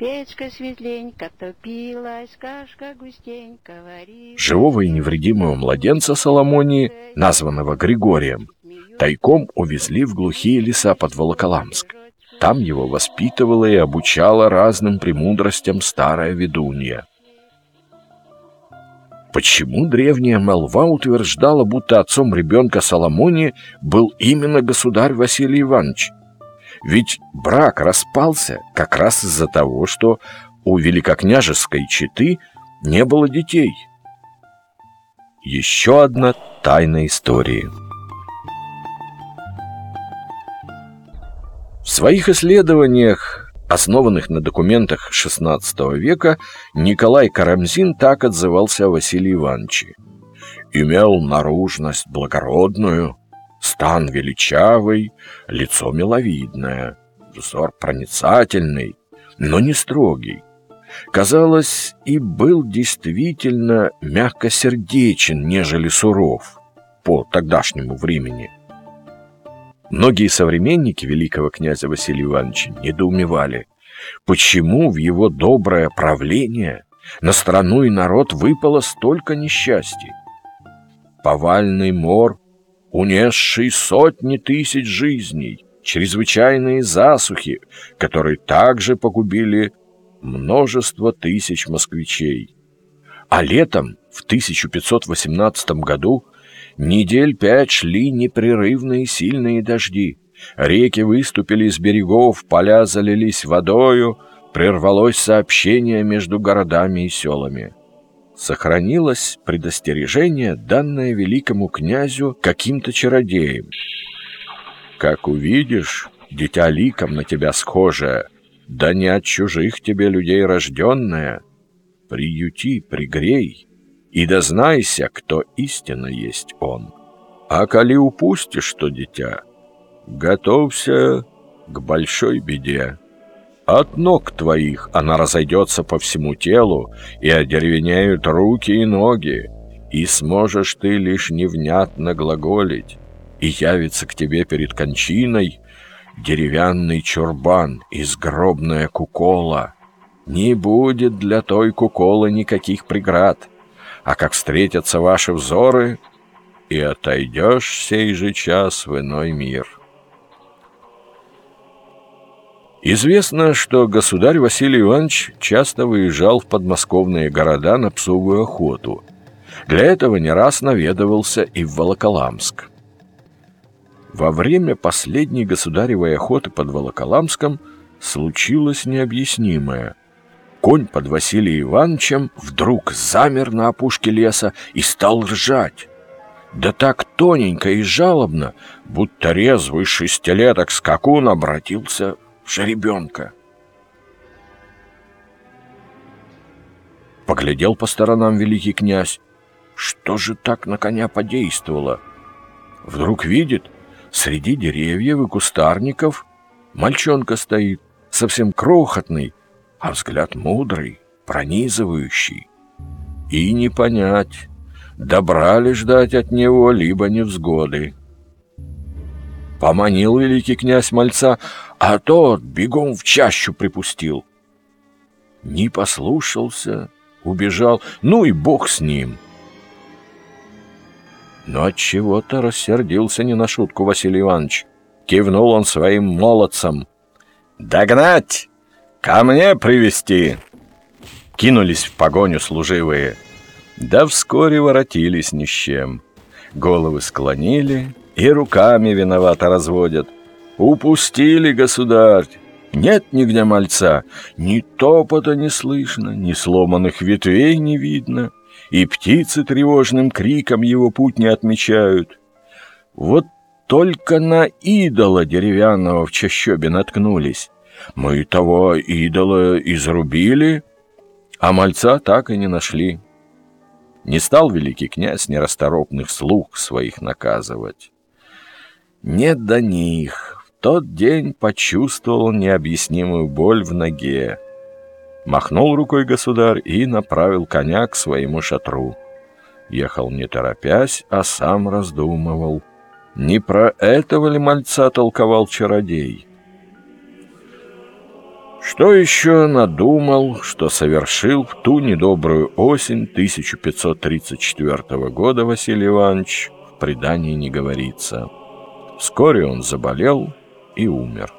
Печка светленько топилась, кашка густенько варилась. Живого и невредимого младенца Соломонии, названного Григорием, тайком увезли в глухие леса под Волоколамск. Там его воспитывала и обучала разным премудростям старая ведунья. Почему древняя молва утверждала, будто отцом ребенка Соломонии был именно государь Василий Иванович? Ведь брак распался как раз из-за того, что у великокняжеской четы не было детей. Еще одна тайна истории. В своих исследованиях, основанных на документах XVI века, Николай Карамзин так отзывался о Василии Ивановиче. «Имел наружность благородную, стан величавый, лицо миловидное, взор проницательный, но не строгий. Казалось, и был действительно мягкосердечен, нежели суров по тогдашнему времени – Многие современники великого князя Василия Ивановича недоумевали, почему в его доброе правление на страну и народ выпало столько несчастий. Повальный мор, унесший сотни тысяч жизней, чрезвычайные засухи, которые также погубили множество тысяч москвичей. А летом, в 1518 году, Недель пять шли непрерывные сильные дожди. Реки выступили из берегов, поля залились водою, прервалось сообщение между городами и селами. Сохранилось предостережение, данное великому князю каким-то чародеем. «Как увидишь, дитя ликом на тебя схожее, да не от чужих тебе людей рожденное, приюти, пригрей» и дознайся, кто истинно есть он. А коли упустишь что, дитя, готовься к большой беде. От ног твоих она разойдется по всему телу, и одеревенеют руки и ноги, и сможешь ты лишь невнятно глаголить, и явится к тебе перед кончиной деревянный чурбан из гробная кукола. Не будет для той куколы никаких преград, а как встретятся ваши взоры, и отойдешь сей же час в иной мир. Известно, что государь Василий Иванович часто выезжал в подмосковные города на псовую охоту. Для этого не раз наведывался и в Волоколамск. Во время последней государевой охоты под Волоколамском случилось необъяснимое. Конь под Василием Ивановичем вдруг замер на опушке леса и стал ржать. Да так тоненько и жалобно, будто резвый шестилеток скакун обратился жеребенка. Поглядел по сторонам великий князь. Что же так на коня подействовало? Вдруг видит, среди деревьев и кустарников мальчонка стоит, совсем крохотный, а взгляд мудрый, пронизывающий. И не понять, добра ли ждать от него, либо невзгоды. Поманил великий князь мальца, а тот бегом в чащу припустил. Не послушался, убежал, ну и бог с ним. Но от чего то рассердился не на шутку Василий Иванович. Кивнул он своим молодцам. «Догнать!» «Ко мне привести Кинулись в погоню служивые, да вскоре воротились ни с чем. Головы склонили и руками виновато разводят. «Упустили, государь! Нет нигде мальца, ни топота не слышно, ни сломанных ветвей не видно, и птицы тревожным криком его путь не отмечают. Вот только на идола деревянного в чащобе наткнулись». Мы того идола изрубили, а мальца так и не нашли. Не стал великий князь нерасторопных слуг своих наказывать. Нет до них. В тот день почувствовал необъяснимую боль в ноге. Махнул рукой государь и направил коня к своему шатру. Ехал не торопясь, а сам раздумывал. Не про этого ли мальца толковал чародей? Что еще надумал, что совершил в ту недобрую осень 1534 года Василий Иванович, в предании не говорится. Вскоре он заболел и умер.